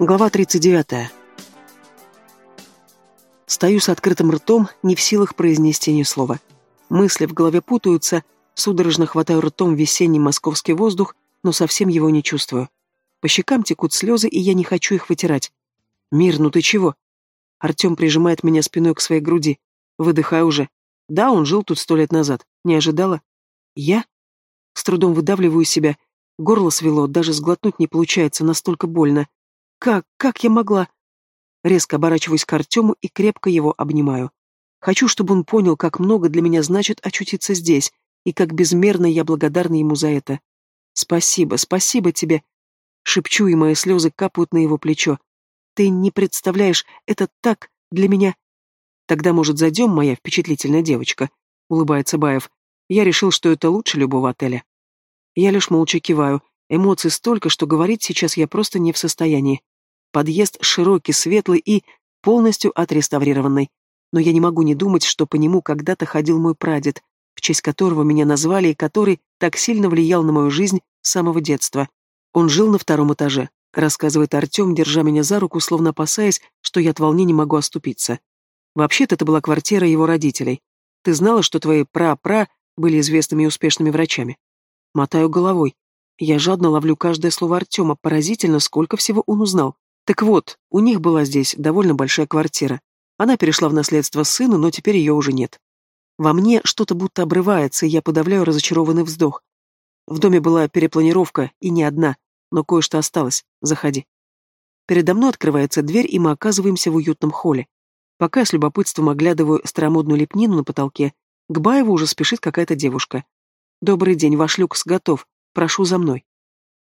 Глава 39. Стою с открытым ртом, не в силах произнести ни слова. Мысли в голове путаются, судорожно хватаю ртом весенний московский воздух, но совсем его не чувствую. По щекам текут слезы, и я не хочу их вытирать. «Мир, ну ты чего?» Артем прижимает меня спиной к своей груди. Выдыхаю уже. Да, он жил тут сто лет назад. Не ожидала? Я? С трудом выдавливаю себя. Горло свело, даже сглотнуть не получается, настолько больно. Как? Как я могла? Резко оборачиваюсь к Артему и крепко его обнимаю. Хочу, чтобы он понял, как много для меня значит очутиться здесь, и как безмерно я благодарна ему за это. Спасибо, спасибо тебе. Шепчу, и мои слезы капают на его плечо. Ты не представляешь, это так для меня. Тогда, может, зайдем, моя впечатлительная девочка? Улыбается Баев. Я решил, что это лучше любого отеля. Я лишь молча киваю. Эмоций столько, что говорить сейчас я просто не в состоянии. Подъезд широкий, светлый и полностью отреставрированный. Но я не могу не думать, что по нему когда-то ходил мой прадед, в честь которого меня назвали и который так сильно влиял на мою жизнь с самого детства. Он жил на втором этаже, рассказывает Артем, держа меня за руку, словно опасаясь, что я от волнения могу оступиться. Вообще-то это была квартира его родителей. Ты знала, что твои пра-пра были известными и успешными врачами? Мотаю головой. Я жадно ловлю каждое слово Артема, поразительно, сколько всего он узнал. Так вот, у них была здесь довольно большая квартира. Она перешла в наследство сыну, но теперь ее уже нет. Во мне что-то будто обрывается, и я подавляю разочарованный вздох. В доме была перепланировка, и не одна, но кое-что осталось. Заходи. Передо мной открывается дверь, и мы оказываемся в уютном холле. Пока с любопытством оглядываю старомодную лепнину на потолке, к Баеву уже спешит какая-то девушка. «Добрый день, ваш люкс готов. Прошу за мной».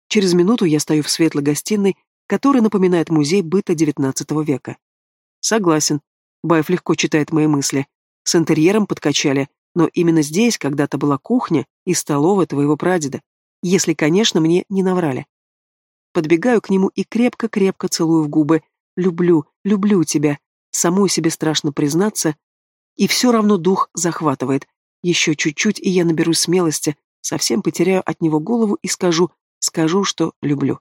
Через минуту я стою в светлой гостиной, который напоминает музей быта XIX века. Согласен. Баев легко читает мои мысли. С интерьером подкачали, но именно здесь когда-то была кухня и столовая твоего прадеда. Если, конечно, мне не наврали. Подбегаю к нему и крепко-крепко целую в губы. Люблю, люблю тебя. Самой себе страшно признаться. И все равно дух захватывает. Еще чуть-чуть, и я наберу смелости, совсем потеряю от него голову и скажу, скажу, что люблю.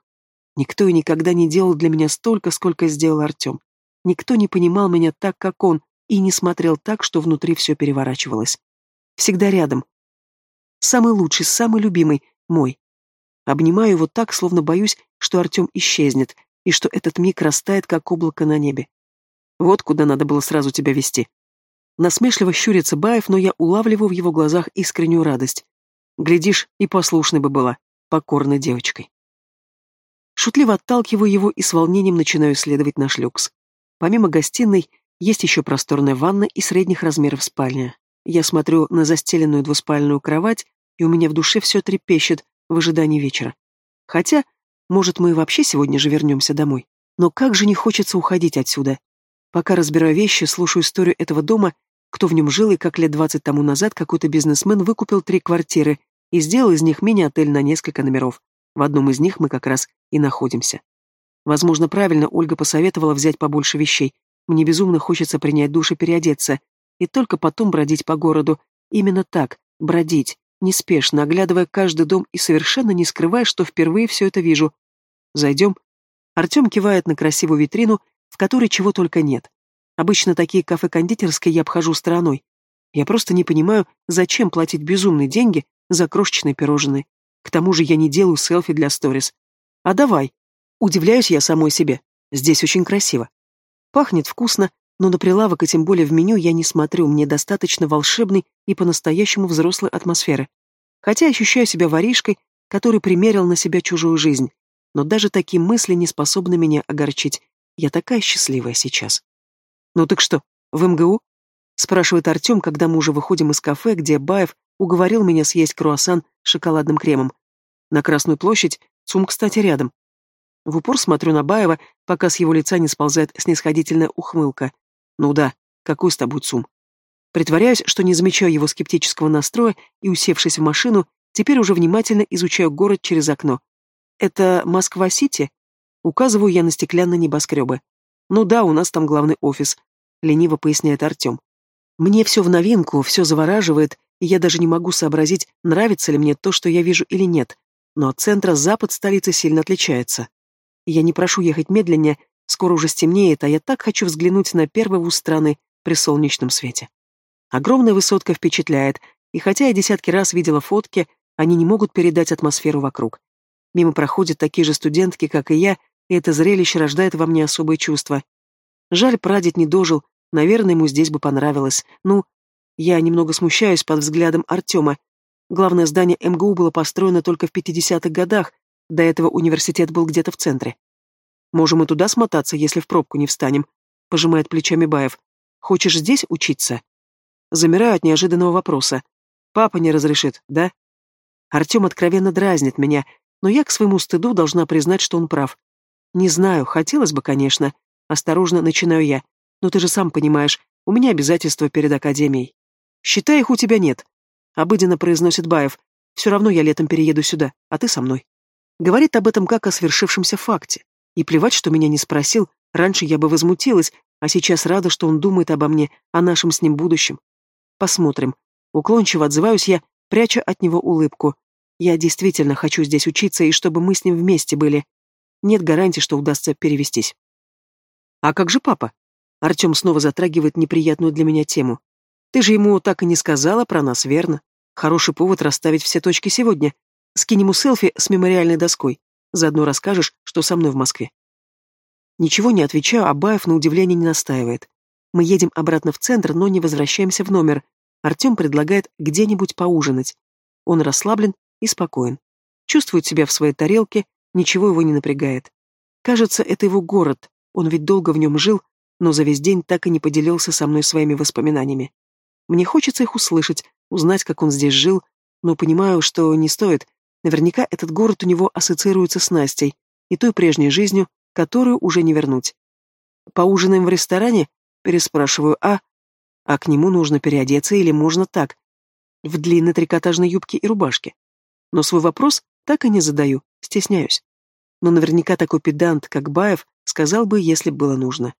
Никто и никогда не делал для меня столько, сколько сделал Артем. Никто не понимал меня так, как он, и не смотрел так, что внутри все переворачивалось. Всегда рядом. Самый лучший, самый любимый, мой. Обнимаю его так, словно боюсь, что Артем исчезнет, и что этот миг растает, как облако на небе. Вот куда надо было сразу тебя вести. Насмешливо щурится Баев, но я улавливаю в его глазах искреннюю радость. Глядишь, и послушной бы была, покорной девочкой. Шутливо отталкиваю его и с волнением начинаю исследовать наш люкс. Помимо гостиной, есть еще просторная ванна и средних размеров спальня. Я смотрю на застеленную двуспальную кровать, и у меня в душе все трепещет в ожидании вечера. Хотя, может, мы вообще сегодня же вернемся домой. Но как же не хочется уходить отсюда. Пока разбираю вещи, слушаю историю этого дома, кто в нем жил и как лет двадцать тому назад какой-то бизнесмен выкупил три квартиры и сделал из них мини-отель на несколько номеров. В одном из них мы как раз и находимся. Возможно, правильно Ольга посоветовала взять побольше вещей. Мне безумно хочется принять душ и переодеться, и только потом бродить по городу. Именно так, бродить, неспешно, оглядывая каждый дом и совершенно не скрывая, что впервые все это вижу. Зайдем. Артем кивает на красивую витрину, в которой чего только нет. Обычно такие кафе-кондитерские я обхожу стороной. Я просто не понимаю, зачем платить безумные деньги за крошечные пирожные. К тому же я не делаю селфи для сторис. А давай. Удивляюсь я самой себе. Здесь очень красиво. Пахнет вкусно, но на прилавок и тем более в меню я не смотрю, мне достаточно волшебной и по-настоящему взрослой атмосферы. Хотя ощущаю себя воришкой, который примерил на себя чужую жизнь. Но даже такие мысли не способны меня огорчить. Я такая счастливая сейчас. «Ну так что, в МГУ?» — спрашивает Артем, когда мы уже выходим из кафе, где Баев уговорил меня съесть круассан с шоколадным кремом. На Красную площадь, ЦУМ, кстати, рядом. В упор смотрю на Баева, пока с его лица не сползает снисходительная ухмылка. Ну да, какой с тобой ЦУМ? Притворяюсь, что не замечаю его скептического настроя и, усевшись в машину, теперь уже внимательно изучаю город через окно. Это Москва-Сити? Указываю я на стеклянные небоскребы. Ну да, у нас там главный офис, лениво поясняет Артем. Мне все в новинку, все завораживает, я даже не могу сообразить, нравится ли мне то, что я вижу или нет. Но от центра запад столицы сильно отличается. Я не прошу ехать медленнее, скоро уже стемнеет, а я так хочу взглянуть на первый вуз страны при солнечном свете. Огромная высотка впечатляет, и хотя я десятки раз видела фотки, они не могут передать атмосферу вокруг. Мимо проходят такие же студентки, как и я, и это зрелище рождает во мне особые чувства. Жаль, прадед не дожил, наверное, ему здесь бы понравилось. Ну, я немного смущаюсь под взглядом Артема. Главное здание МГУ было построено только в 50-х годах, до этого университет был где-то в центре. Можем и туда смотаться, если в пробку не встанем, пожимает плечами Баев. Хочешь здесь учиться? Замираю от неожиданного вопроса. Папа не разрешит, да? Артем откровенно дразнит меня, но я к своему стыду должна признать, что он прав. Не знаю, хотелось бы, конечно. Осторожно начинаю я. Но ты же сам понимаешь, у меня обязательства перед академией. Считай, их у тебя нет. Обыденно произносит Баев. Все равно я летом перееду сюда, а ты со мной. Говорит об этом как о свершившемся факте. И плевать, что меня не спросил, раньше я бы возмутилась, а сейчас рада, что он думает обо мне, о нашем с ним будущем. Посмотрим. Уклончиво отзываюсь я, пряча от него улыбку. Я действительно хочу здесь учиться, и чтобы мы с ним вместе были. Нет гарантии, что удастся перевестись. А как же папа? Артем снова затрагивает неприятную для меня тему. Ты же ему так и не сказала про нас, верно? Хороший повод расставить все точки сегодня. Скинь ему селфи с мемориальной доской. Заодно расскажешь, что со мной в Москве. Ничего не отвечаю, а Баев на удивление не настаивает. Мы едем обратно в центр, но не возвращаемся в номер. Артем предлагает где-нибудь поужинать. Он расслаблен и спокоен. Чувствует себя в своей тарелке, ничего его не напрягает. Кажется, это его город, он ведь долго в нем жил, но за весь день так и не поделился со мной своими воспоминаниями. Мне хочется их услышать, узнать, как он здесь жил, но понимаю, что не стоит. Наверняка этот город у него ассоциируется с Настей и той прежней жизнью, которую уже не вернуть. «Поужинаем в ресторане?» — переспрашиваю, а... А к нему нужно переодеться или можно так? В длинной трикотажной юбке и рубашке. Но свой вопрос так и не задаю, стесняюсь. Но наверняка такой педант, как Баев, сказал бы, если было нужно.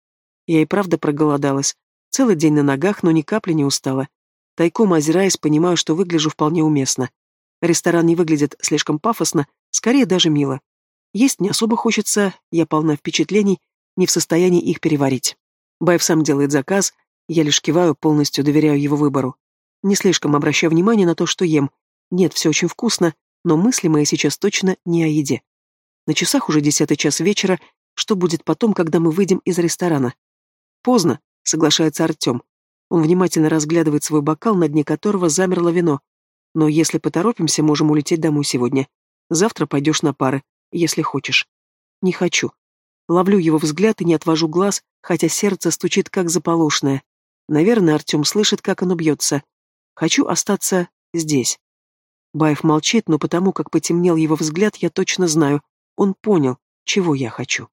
Я и правда проголодалась. Целый день на ногах, но ни капли не устала. Тайком озираясь, понимаю, что выгляжу вполне уместно. Ресторан не выглядит слишком пафосно, скорее даже мило. Есть не особо хочется, я полна впечатлений, не в состоянии их переварить. Баев сам делает заказ, я лишь киваю, полностью доверяю его выбору. Не слишком обращаю внимание на то, что ем. Нет, все очень вкусно, но мысли мои сейчас точно не о еде. На часах уже десятый час вечера, что будет потом, когда мы выйдем из ресторана? Поздно, соглашается Артем. Он внимательно разглядывает свой бокал, на дне которого замерло вино. Но если поторопимся, можем улететь домой сегодня. Завтра пойдешь на пары, если хочешь. Не хочу. Ловлю его взгляд и не отвожу глаз, хотя сердце стучит как заполошное. Наверное, Артем слышит, как оно бьется. Хочу остаться здесь. Баев молчит, но потому как потемнел его взгляд, я точно знаю, он понял, чего я хочу.